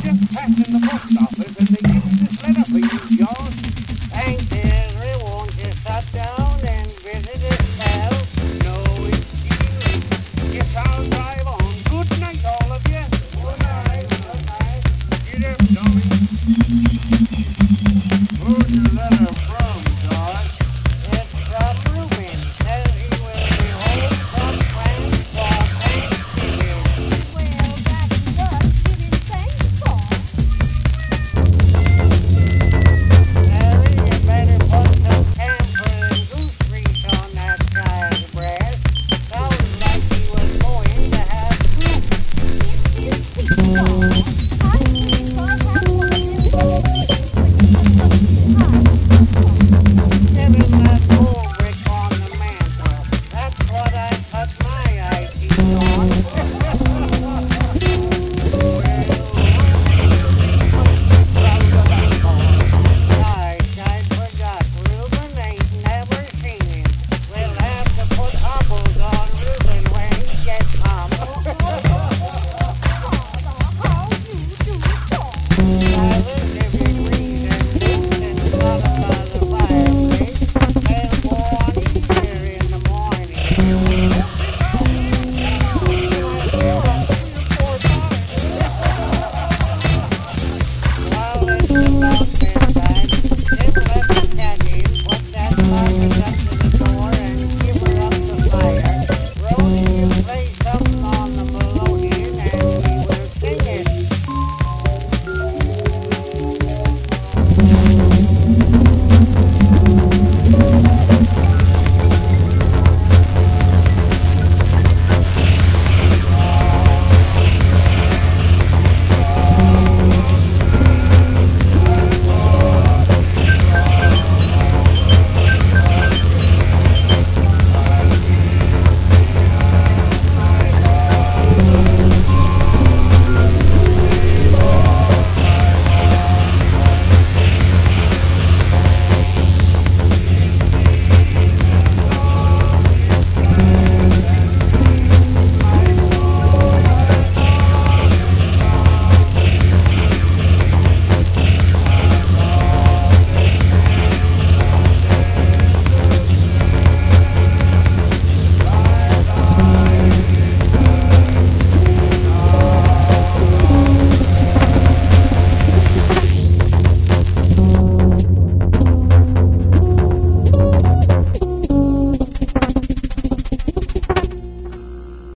just passing the post office and they give you this letter for you, George. Everyone just down and visit? No drive on. Good night, all of you. Good night. Good night.